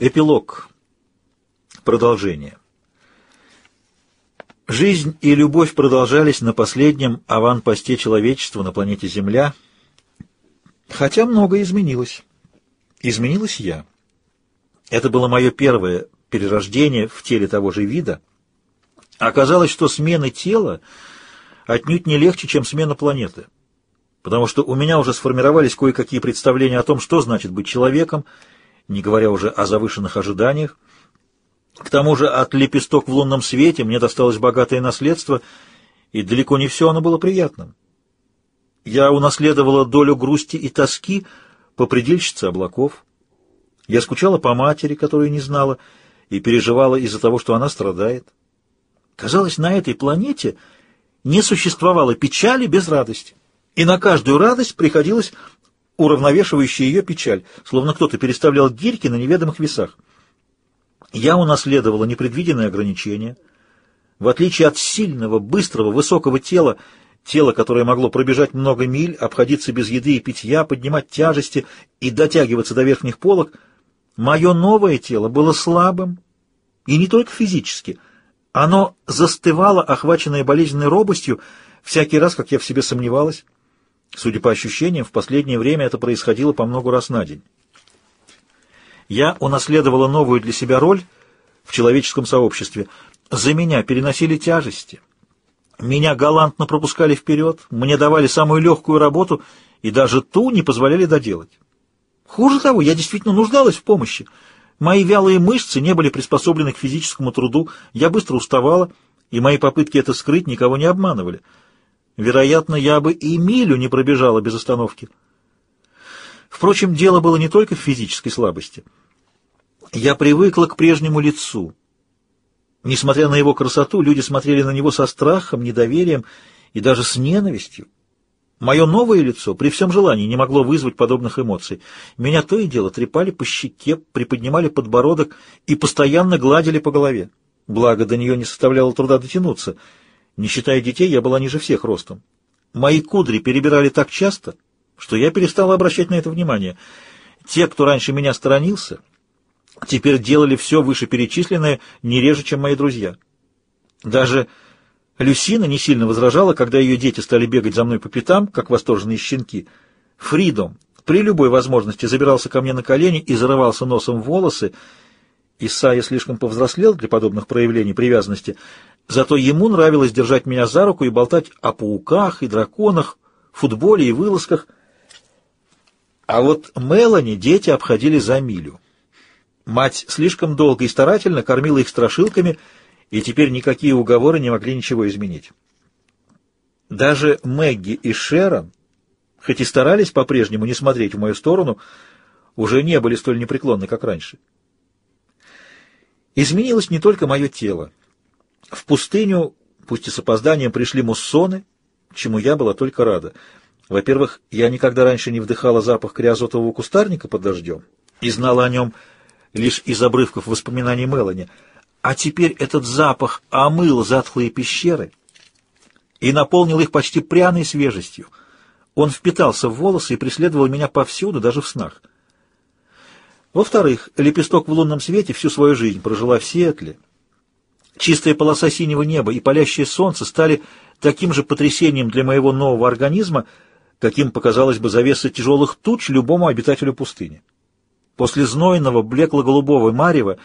Эпилог. Продолжение. Жизнь и любовь продолжались на последнем аванпосте человечества на планете Земля, хотя многое изменилось. Изменилась я. Это было мое первое перерождение в теле того же вида. Оказалось, что смена тела отнюдь не легче, чем смена планеты, потому что у меня уже сформировались кое-какие представления о том, что значит быть человеком, не говоря уже о завышенных ожиданиях. К тому же от лепесток в лунном свете мне досталось богатое наследство, и далеко не все оно было приятным. Я унаследовала долю грусти и тоски по предельщице облаков. Я скучала по матери, которую не знала, и переживала из-за того, что она страдает. Казалось, на этой планете не существовало печали без радости, и на каждую радость приходилось уравновешивающая ее печаль, словно кто-то переставлял гирьки на неведомых весах. Я унаследовала непредвиденные ограничения. В отличие от сильного, быстрого, высокого тела, тела, которое могло пробежать много миль, обходиться без еды и питья, поднимать тяжести и дотягиваться до верхних полок, мое новое тело было слабым, и не только физически. Оно застывало, охваченное болезненной робостью, всякий раз, как я в себе сомневалась. Судя по ощущениям, в последнее время это происходило по много раз на день. Я унаследовала новую для себя роль в человеческом сообществе. За меня переносили тяжести. Меня галантно пропускали вперед, мне давали самую легкую работу и даже ту не позволяли доделать. Хуже того, я действительно нуждалась в помощи. Мои вялые мышцы не были приспособлены к физическому труду, я быстро уставала, и мои попытки это скрыть никого не обманывали. Вероятно, я бы и милю не пробежала без остановки. Впрочем, дело было не только в физической слабости. Я привыкла к прежнему лицу. Несмотря на его красоту, люди смотрели на него со страхом, недоверием и даже с ненавистью. Мое новое лицо при всем желании не могло вызвать подобных эмоций. Меня то и дело трепали по щеке, приподнимали подбородок и постоянно гладили по голове. Благо, до нее не составляло труда дотянуться — не считая детей, я была ниже всех ростом. Мои кудри перебирали так часто, что я перестала обращать на это внимание. Те, кто раньше меня сторонился, теперь делали все вышеперечисленное не реже, чем мои друзья. Даже Люсина не сильно возражала, когда ее дети стали бегать за мной по пятам, как восторженные щенки. Фридом при любой возможности забирался ко мне на колени и зарывался носом в волосы. Исайя слишком повзрослел для подобных проявлений привязанности, Зато ему нравилось держать меня за руку и болтать о пауках и драконах, футболе и вылазках. А вот Мелани дети обходили за милю. Мать слишком долго и старательно кормила их страшилками, и теперь никакие уговоры не могли ничего изменить. Даже Мэгги и Шерон, хоть и старались по-прежнему не смотреть в мою сторону, уже не были столь непреклонны, как раньше. Изменилось не только мое тело. В пустыню, пусть и с опозданием, пришли муссоны, чему я была только рада. Во-первых, я никогда раньше не вдыхала запах криозотового кустарника под дождем и знала о нем лишь из обрывков воспоминаний Мелани. А теперь этот запах омыл затхлые пещеры и наполнил их почти пряной свежестью. Он впитался в волосы и преследовал меня повсюду, даже в снах. Во-вторых, лепесток в лунном свете всю свою жизнь прожила в Сиэтле, Чистая полоса синего неба и палящее солнце стали таким же потрясением для моего нового организма, каким показалось бы завеса тяжелых туч любому обитателю пустыни. После знойного, блекло-голубого марева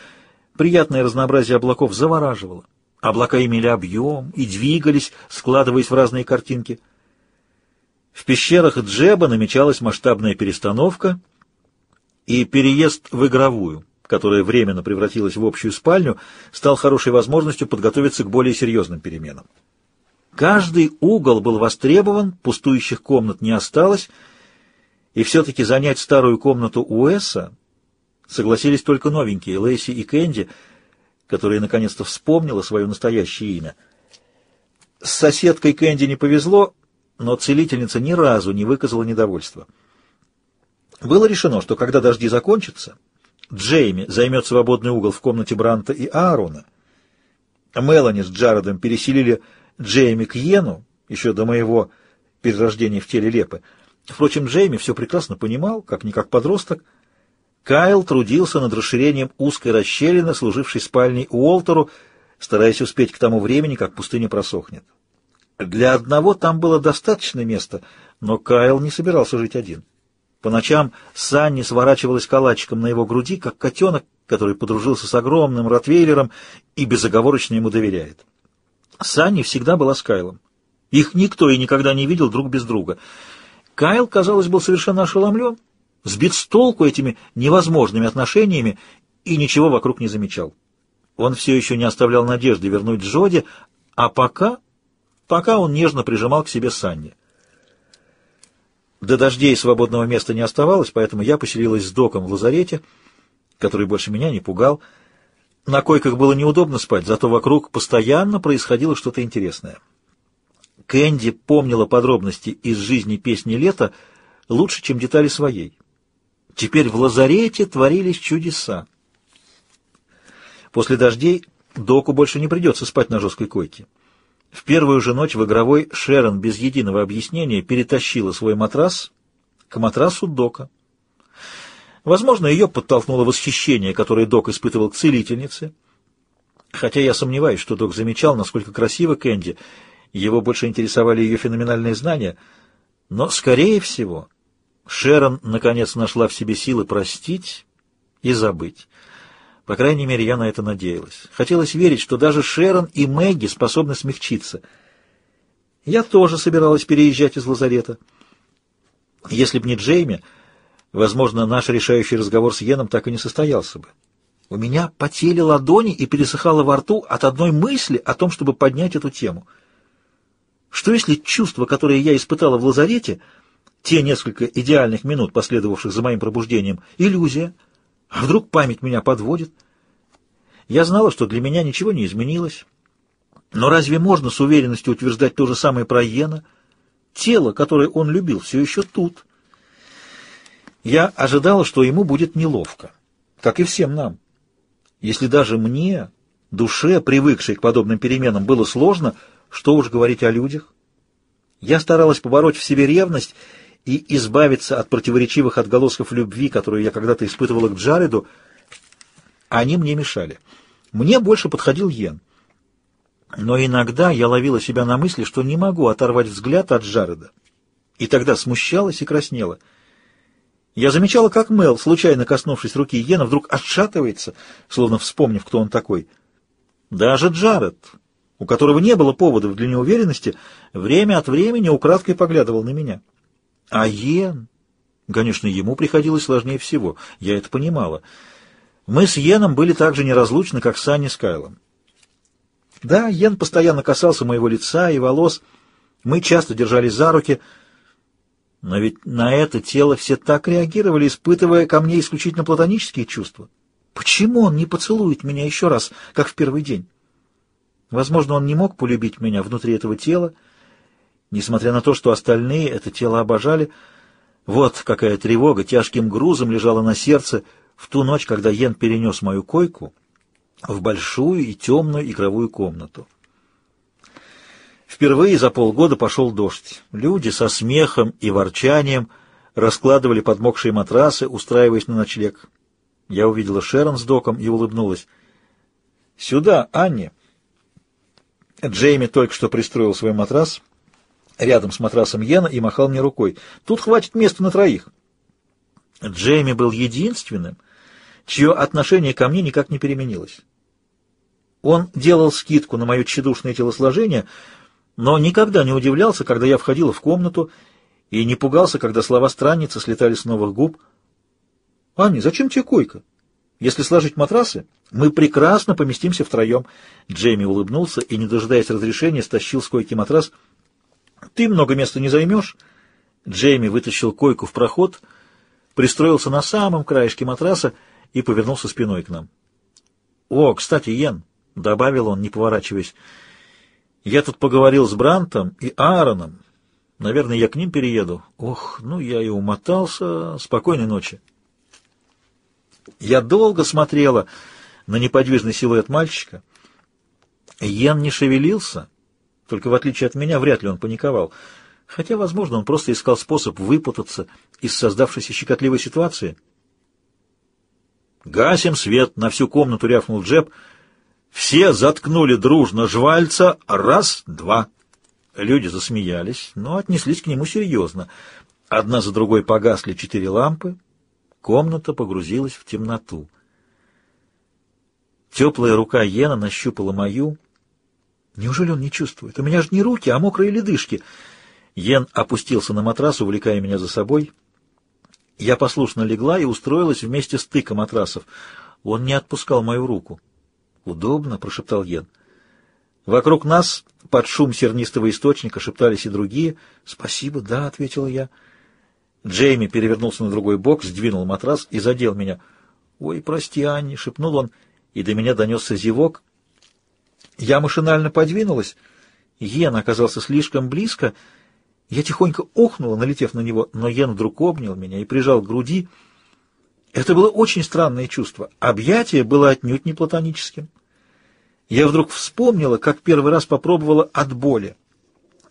приятное разнообразие облаков завораживало. Облака имели объем и двигались, складываясь в разные картинки. В пещерах Джеба намечалась масштабная перестановка и переезд в игровую которая временно превратилась в общую спальню, стал хорошей возможностью подготовиться к более серьезным переменам. Каждый угол был востребован, пустующих комнат не осталось, и все-таки занять старую комнату Уэса согласились только новенькие, Лэйси и Кэнди, которая наконец-то вспомнила свое настоящее имя. С соседкой Кэнди не повезло, но целительница ни разу не выказала недовольства. Было решено, что когда дожди закончатся, Джейми займет свободный угол в комнате Бранта и Аарона. Мелани с Джаредом переселили Джейми к Йену, еще до моего перерождения в теле Лепы. Впрочем, Джейми все прекрасно понимал, как-никак подросток. Кайл трудился над расширением узкой расщелины, служившей спальней Уолтеру, стараясь успеть к тому времени, как пустыня просохнет. Для одного там было достаточно места, но Кайл не собирался жить один. По ночам Санни сворачивалась калачиком на его груди, как котенок, который подружился с огромным ротвейлером и безоговорочно ему доверяет. Санни всегда была с Кайлом. Их никто и никогда не видел друг без друга. Кайл, казалось, был совершенно ошеломлен, сбит с толку этими невозможными отношениями и ничего вокруг не замечал. Он все еще не оставлял надежды вернуть Джоди, а пока, пока он нежно прижимал к себе Санни. До дождей свободного места не оставалось, поэтому я поселилась с доком в лазарете, который больше меня не пугал. На койках было неудобно спать, зато вокруг постоянно происходило что-то интересное. Кэнди помнила подробности из жизни песни лета лучше, чем детали своей. Теперь в лазарете творились чудеса. После дождей Доку больше не придется спать на жесткой койке. В первую же ночь в игровой Шерон без единого объяснения перетащила свой матрас к матрасу Дока. Возможно, ее подтолкнуло восхищение, которое Док испытывал к целительнице. Хотя я сомневаюсь, что Док замечал, насколько красиво Кэнди. Его больше интересовали ее феноменальные знания. Но, скорее всего, Шерон наконец нашла в себе силы простить и забыть. По крайней мере, я на это надеялась. Хотелось верить, что даже Шерон и Мэгги способны смягчиться. Я тоже собиралась переезжать из лазарета. Если б не Джейми, возможно, наш решающий разговор с Йеном так и не состоялся бы. У меня потели ладони и пересыхало во рту от одной мысли о том, чтобы поднять эту тему. Что если чувства, которые я испытала в лазарете, те несколько идеальных минут, последовавших за моим пробуждением, иллюзия — а вдруг память меня подводит? Я знала, что для меня ничего не изменилось. Но разве можно с уверенностью утверждать то же самое про Йена? Тело, которое он любил, все еще тут. Я ожидала, что ему будет неловко, как и всем нам. Если даже мне, душе, привыкшей к подобным переменам, было сложно, что уж говорить о людях? Я старалась побороть в себе ревность и избавиться от противоречивых отголосков любви, которую я когда-то испытывала к Джареду, они мне мешали. Мне больше подходил Йен. Но иногда я ловила себя на мысли, что не могу оторвать взгляд от Джареда. И тогда смущалась и краснела. Я замечала, как Мел, случайно коснувшись руки Йена, вдруг отшатывается, словно вспомнив, кто он такой. Даже Джаред, у которого не было поводов для неуверенности, время от времени украдкой поглядывал на меня. А Йен... Конечно, ему приходилось сложнее всего, я это понимала. Мы с Йеном были так же неразлучны, как с Кайлом. Да, Йен постоянно касался моего лица и волос, мы часто держались за руки, но ведь на это тело все так реагировали, испытывая ко мне исключительно платонические чувства. Почему он не поцелует меня еще раз, как в первый день? Возможно, он не мог полюбить меня внутри этого тела, Несмотря на то, что остальные это тело обожали, вот какая тревога тяжким грузом лежала на сердце в ту ночь, когда Йен перенес мою койку в большую и темную игровую комнату. Впервые за полгода пошел дождь. Люди со смехом и ворчанием раскладывали подмокшие матрасы, устраиваясь на ночлег. Я увидела Шерон с доком и улыбнулась. «Сюда, Анни!» Джейми только что пристроил свой матрас — рядом с матрасом Йена и махал мне рукой. «Тут хватит места на троих». Джейми был единственным, чье отношение ко мне никак не переменилось. Он делал скидку на мое тщедушное телосложение, но никогда не удивлялся, когда я входила в комнату, и не пугался, когда слова странницы слетали с новых губ. «Аня, зачем тебе койка? Если сложить матрасы, мы прекрасно поместимся втроем». Джейми улыбнулся и, не дожидаясь разрешения, стащил с койки матрас — ты много места не займешь. Джейми вытащил койку в проход, пристроился на самом краешке матраса и повернулся спиной к нам. «О, кстати, Йен», — добавил он, не поворачиваясь, — «я тут поговорил с Брантом и Аароном. Наверное, я к ним перееду. Ох, ну я и умотался. Спокойной ночи». Я долго смотрела на неподвижный силуэт мальчика. Йен не шевелился, только в отличие от меня, вряд ли он паниковал. Хотя, возможно, он просто искал способ выпутаться из создавшейся щекотливой ситуации. «Гасим свет!» — на всю комнату рявкнул Джеб. Все заткнули дружно жвальца. Раз, два. Люди засмеялись, но отнеслись к нему серьезно. Одна за другой погасли четыре лампы. Комната погрузилась в темноту. Теплая рука Йена нащупала мою. Неужели он не чувствует? У меня же не руки, а мокрые ледышки. Йен опустился на матрас, увлекая меня за собой. Я послушно легла и устроилась вместе с тыком матрасов. Он не отпускал мою руку. «Удобно», — прошептал Йен. Вокруг нас, под шум сернистого источника, шептались и другие. «Спасибо, да», — ответила я. Джейми перевернулся на другой бок, сдвинул матрас и задел меня. «Ой, прости, Анни», — шепнул он, и до меня донесся зевок. Я машинально подвинулась. Йен оказался слишком близко. Я тихонько охнула, налетев на него, но Йен вдруг обнял меня и прижал к груди. Это было очень странное чувство. Объятие было отнюдь не платоническим. Я вдруг вспомнила, как первый раз попробовала от боли.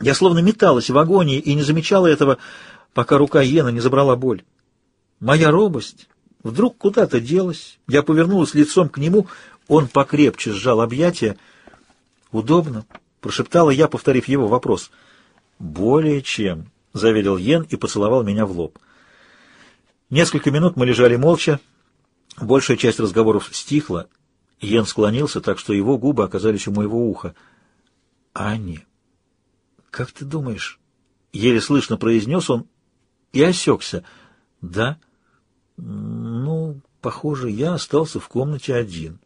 Я словно металась в агонии и не замечала этого, пока рука Йена не забрала боль. Моя робость вдруг куда-то делась. Я повернулась лицом к нему, он покрепче сжал объятия. «Удобно?» — прошептала я, повторив его вопрос. «Более чем», — заверил Йен и поцеловал меня в лоб. Несколько минут мы лежали молча. Большая часть разговоров стихла. Йен склонился, так что его губы оказались у моего уха. «Анни, как ты думаешь?» Еле слышно произнес он и осекся. «Да? Ну, похоже, я остался в комнате один.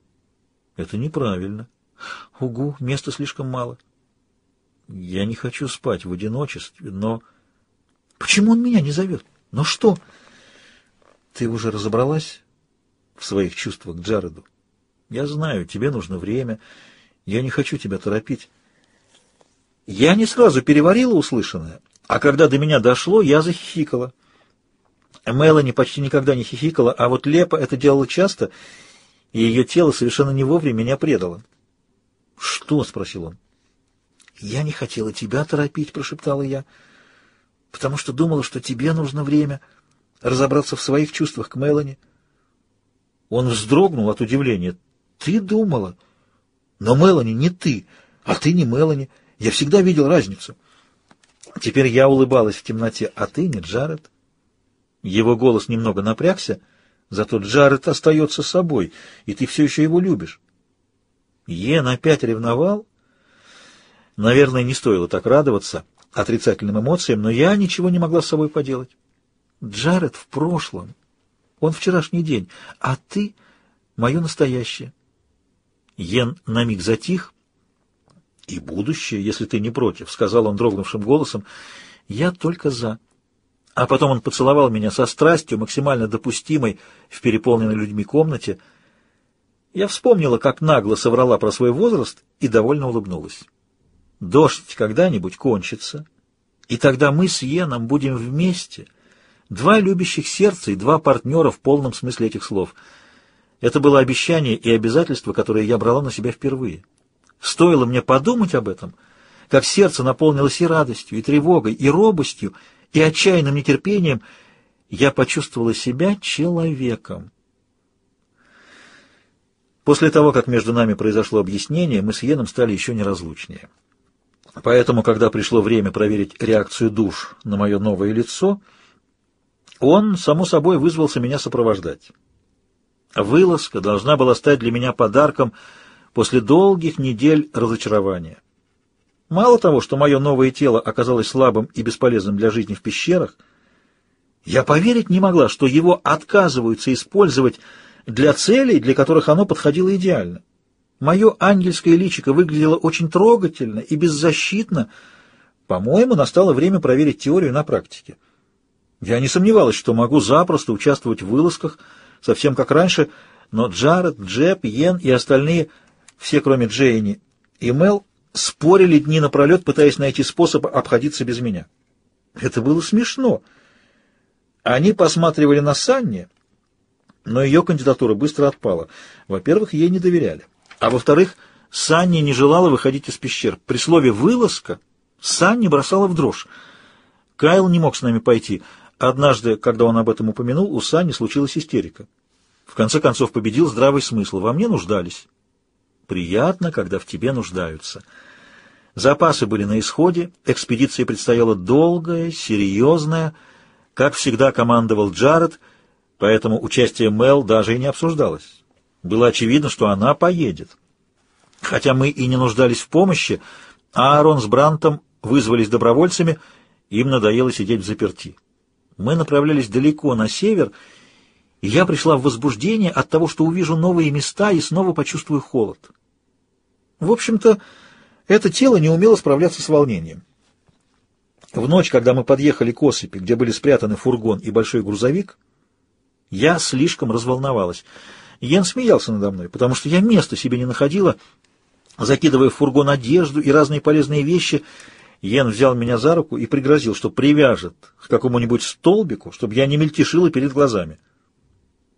Это неправильно. Угу, места слишком мало. Я не хочу спать в одиночестве, но... Почему он меня не зовет? Ну что?» «Ты уже разобралась в своих чувствах к Джареду?» «Я знаю, тебе нужно время. Я не хочу тебя торопить». Я не сразу переварила услышанное, а когда до меня дошло, я захихикала. Мелани почти никогда не хихикала, а вот Лепа это делала часто, и ее тело совершенно не вовремя меня предало. «Что?» — спросил он. «Я не хотела тебя торопить», — прошептала я, — «потому что думала, что тебе нужно время» разобраться в своих чувствах к Мелани. Он вздрогнул от удивления. «Ты думала?» «Но Мелани не ты, а ты не Мелани. Я всегда видел разницу». Теперь я улыбалась в темноте. «А ты не Джаред?» Его голос немного напрягся, зато Джаред остается собой, и ты все еще его любишь. Йен опять ревновал. Наверное, не стоило так радоваться отрицательным эмоциям, но я ничего не могла с собой поделать. Джаред в прошлом. Он вчерашний день, а ты — мое настоящее. Йен на миг затих. «И будущее, если ты не против», — сказал он дрогнувшим голосом. «Я только за». А потом он поцеловал меня со страстью, максимально допустимой в переполненной людьми комнате. Я вспомнила, как нагло соврала про свой возраст и довольно улыбнулась. «Дождь когда-нибудь кончится, и тогда мы с Йеном будем вместе». Два любящих сердца и два партнера в полном смысле этих слов. Это было обещание и обязательство, которое я брала на себя впервые. Стоило мне подумать об этом, как сердце наполнилось и радостью, и тревогой, и робостью, и отчаянным нетерпением, я почувствовала себя человеком. После того, как между нами произошло объяснение, мы с Йеном стали еще неразлучнее. Поэтому, когда пришло время проверить реакцию душ на мое новое лицо — он, само собой, вызвался меня сопровождать. Вылазка должна была стать для меня подарком после долгих недель разочарования. Мало того, что мое новое тело оказалось слабым и бесполезным для жизни в пещерах, я поверить не могла, что его отказываются использовать для целей, для которых оно подходило идеально. Мое ангельское личико выглядело очень трогательно и беззащитно. По-моему, настало время проверить теорию на практике. Я не сомневалась, что могу запросто участвовать в вылазках, совсем как раньше, но Джаред, Джеб, Йен и остальные, все кроме Джейни и Мел, спорили дни напролет, пытаясь найти способ обходиться без меня. Это было смешно. Они посматривали на Санни, но ее кандидатура быстро отпала. Во-первых, ей не доверяли. А во-вторых, Санни не желала выходить из пещер. При слове «вылазка» Санни бросала в дрожь. Кайл не мог с нами пойти — Однажды, когда он об этом упомянул, у Сани случилась истерика. В конце концов победил здравый смысл. Во мне нуждались. Приятно, когда в тебе нуждаются. Запасы были на исходе, экспедиция предстояла долгая, серьезная. Как всегда командовал Джаред, поэтому участие Мел даже и не обсуждалось. Было очевидно, что она поедет. Хотя мы и не нуждались в помощи, Аарон с Брантом вызвались добровольцами, им надоело сидеть в заперти. Мы направлялись далеко на север, и я пришла в возбуждение от того, что увижу новые места и снова почувствую холод. В общем-то, это тело не умело справляться с волнением. В ночь, когда мы подъехали к осыпи, где были спрятаны фургон и большой грузовик, я слишком разволновалась. Йен смеялся надо мной, потому что я места себе не находила, закидывая в фургон одежду и разные полезные вещи. Йен взял меня за руку и пригрозил, что привяжет к какому-нибудь столбику, чтобы я не мельтешила перед глазами.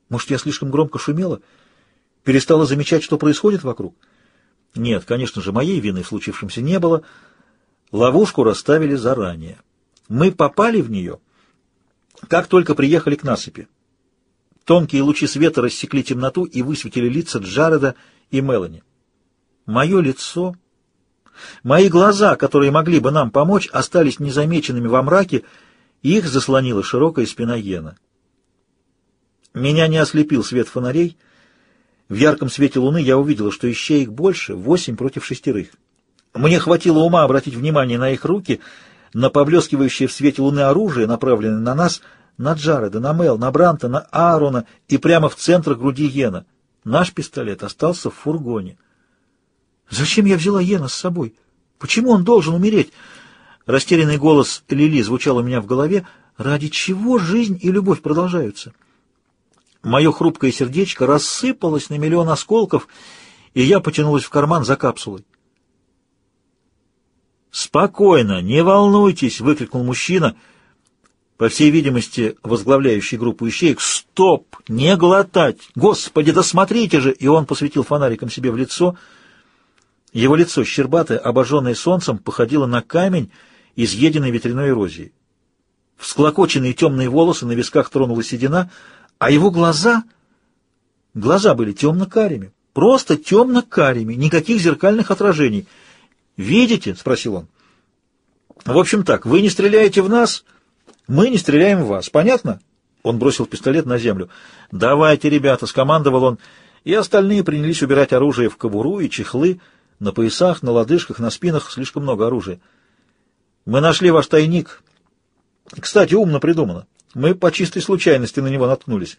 Может, я слишком громко шумела? Перестала замечать, что происходит вокруг? Нет, конечно же, моей вины в случившемся не было. Ловушку расставили заранее. Мы попали в нее, как только приехали к насыпи. Тонкие лучи света рассекли темноту и высветили лица Джареда и Мелани. Мое лицо, мои глаза, которые могли бы нам помочь, остались незамеченными во мраке, и их заслонила широкая спина Йена. Меня не ослепил свет фонарей. В ярком свете луны я увидела, что ищеек больше, восемь против шестерых. Мне хватило ума обратить внимание на их руки, на поблескивающее в свете луны оружие, направленное на нас, на Джареда, на Мел, на Бранта, на Аарона и прямо в центр груди Йена. Наш пистолет остался в фургоне. Зачем я взяла Йена с собой? Почему он должен умереть? Растерянный голос Лили звучал у меня в голове. Ради чего жизнь и любовь продолжаются? Мое хрупкое сердечко рассыпалось на миллион осколков, и я потянулась в карман за капсулой. «Спокойно, не волнуйтесь!» — выкрикнул мужчина, по всей видимости, возглавляющий группу ищеек. «Стоп! Не глотать! Господи, да же!» И он посветил фонариком себе в лицо. Его лицо, щербатое, обожженное солнцем, походило на камень, изъеденный ветряной эрозией. Всклокоченные темные волосы на висках тронула седина — а его глаза... Глаза были темно-карими, просто темно-карими, никаких зеркальных отражений. «Видите?» — спросил он. «В общем так, вы не стреляете в нас, мы не стреляем в вас. Понятно?» Он бросил пистолет на землю. «Давайте, ребята!» — скомандовал он, и остальные принялись убирать оружие в кобуру и чехлы, на поясах, на лодыжках, на спинах, слишком много оружия. «Мы нашли ваш тайник. Кстати, умно придумано. Мы по чистой случайности на него наткнулись.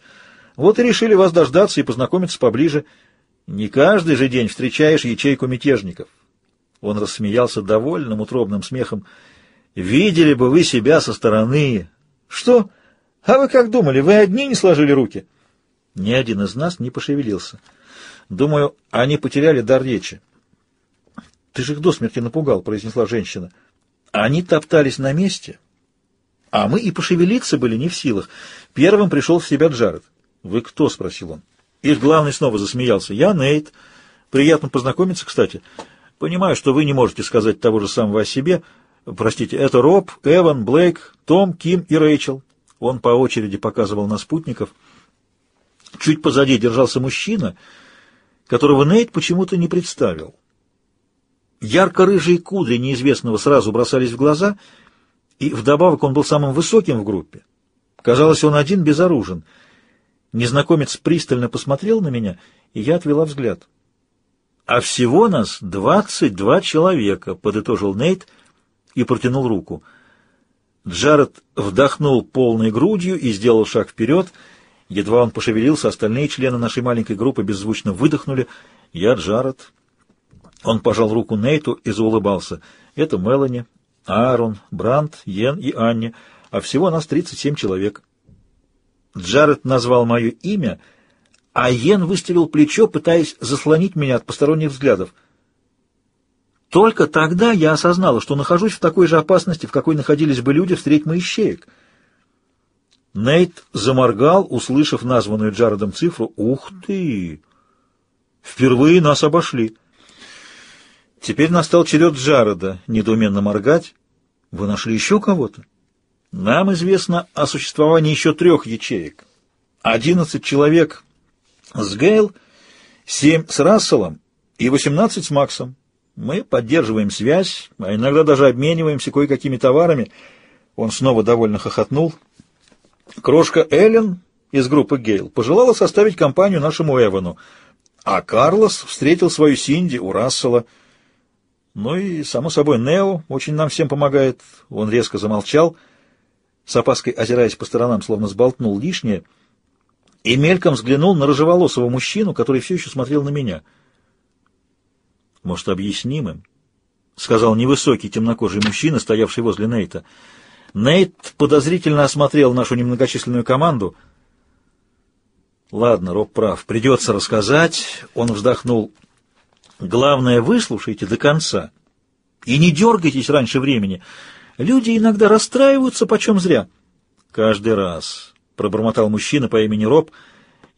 Вот и решили вас дождаться и познакомиться поближе. Не каждый же день встречаешь ячейку мятежников. Он рассмеялся довольным, утробным смехом. Видели бы вы себя со стороны. Что? А вы как думали, вы одни не сложили руки? Ни один из нас не пошевелился. Думаю, они потеряли дар речи. Ты же их до смерти напугал, произнесла женщина. Они топтались на месте, а мы и пошевелиться были не в силах. Первым пришел в себя Джаред. «Вы кто?» — спросил он. Их главный снова засмеялся. «Я Нейт. Приятно познакомиться, кстати. Понимаю, что вы не можете сказать того же самого о себе. Простите, это Роб, Эван, Блейк, Том, Ким и Рэйчел». Он по очереди показывал на спутников. Чуть позади держался мужчина, которого Нейт почему-то не представил. Ярко-рыжие кудри неизвестного сразу бросались в глаза — и вдобавок он был самым высоким в группе. Казалось, он один безоружен. Незнакомец пристально посмотрел на меня, и я отвела взгляд. «А всего нас двадцать два человека», — подытожил Нейт и протянул руку. Джаред вдохнул полной грудью и сделал шаг вперед. Едва он пошевелился, остальные члены нашей маленькой группы беззвучно выдохнули. «Я Джаред». Он пожал руку Нейту и заулыбался. «Это Мелани, Аарон, Брандт, Йен и Анне, а всего нас 37 человек. Джаред назвал мое имя, а Йен выставил плечо, пытаясь заслонить меня от посторонних взглядов. Только тогда я осознала, что нахожусь в такой же опасности, в какой находились бы люди, встреть моих щеек. Нейт заморгал, услышав названную Джаредом цифру. «Ух ты! Впервые нас обошли!» Теперь настал черед Джареда недоуменно моргать. «Вы нашли еще кого-то?» «Нам известно о существовании еще трех ячеек. Одиннадцать человек С Гейл, семь с Расселом и восемнадцать с Максом. Мы поддерживаем связь, а иногда даже обмениваемся кое-какими товарами. Он снова довольно хохотнул. Крошка Эллен из группы Гейл пожелала составить компанию нашему Эвану, а Карлос встретил свою Синди у Рассела. Ну и, само собой, Нео очень нам всем помогает. Он резко замолчал, с опаской озираясь по сторонам, словно сболтнул лишнее, и мельком взглянул на рыжеволосого мужчину, который все еще смотрел на меня — может, объясним им? — сказал невысокий темнокожий мужчина, стоявший возле Нейта. Нейт подозрительно осмотрел нашу немногочисленную команду. «Ладно, Роб прав, придется рассказать». Он вздохнул. «Главное, выслушайте до конца. И не дергайтесь раньше времени. Люди иногда расстраиваются почем зря». «Каждый раз», — пробормотал мужчина по имени Роб.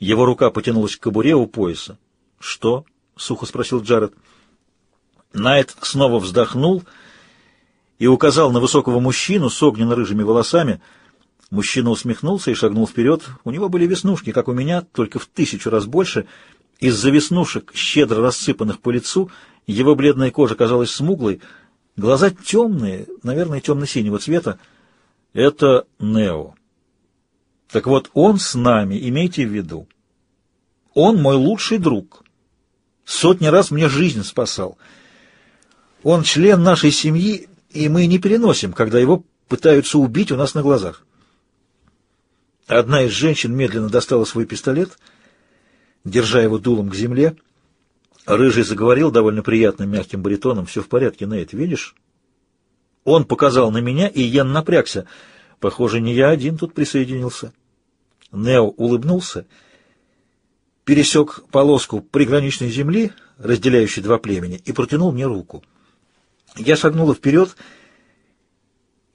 Его рука потянулась к кобуре у пояса. «Что?» — сухо спросил Джаред. Найт снова вздохнул и указал на высокого мужчину с огненно-рыжими волосами. Мужчина усмехнулся и шагнул вперед. У него были веснушки, как у меня, только в тысячу раз больше. Из-за веснушек, щедро рассыпанных по лицу, его бледная кожа казалась смуглой, глаза темные, наверное, темно-синего цвета. Это Нео. Так вот, он с нами, имейте в виду. Он мой лучший друг. Сотни раз мне жизнь спасал — он член нашей семьи, и мы не переносим, когда его пытаются убить у нас на глазах. Одна из женщин медленно достала свой пистолет, держа его дулом к земле. Рыжий заговорил довольно приятным мягким баритоном. «Все в порядке, Нейт, видишь?» Он показал на меня, и я напрягся. Похоже, не я один тут присоединился. Нео улыбнулся, пересек полоску приграничной земли, разделяющей два племени, и протянул мне руку. Я шагнула вперед,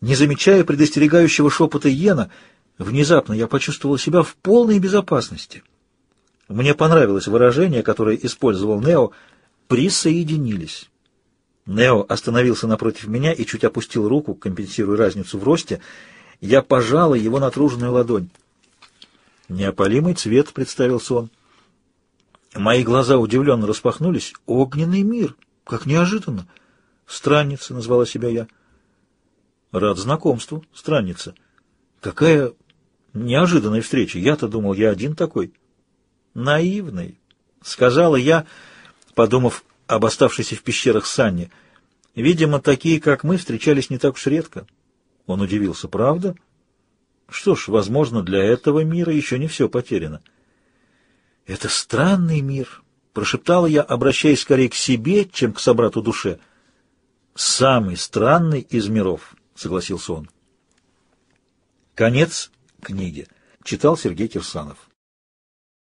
не замечая предостерегающего шепота Йена. Внезапно я почувствовала себя в полной безопасности. Мне понравилось выражение, которое использовал Нео «присоединились». Нео остановился напротив меня и чуть опустил руку, компенсируя разницу в росте. Я пожала его натруженную ладонь. «Неопалимый цвет», — представился он. Мои глаза удивленно распахнулись. «Огненный мир! Как неожиданно!» Странница, назвала себя я. Рад знакомству, странница. Какая неожиданная встреча. Я-то думал, я один такой. Наивный, сказала я, подумав об оставшейся в пещерах Санне. Видимо, такие, как мы, встречались не так уж редко. Он удивился, правда? Что ж, возможно, для этого мира еще не все потеряно. Это странный мир, прошептала я, обращаясь скорее к себе, чем к собрату душе — самый странный из миров, согласился он. Конец книги. Читал Сергей Кирсанов.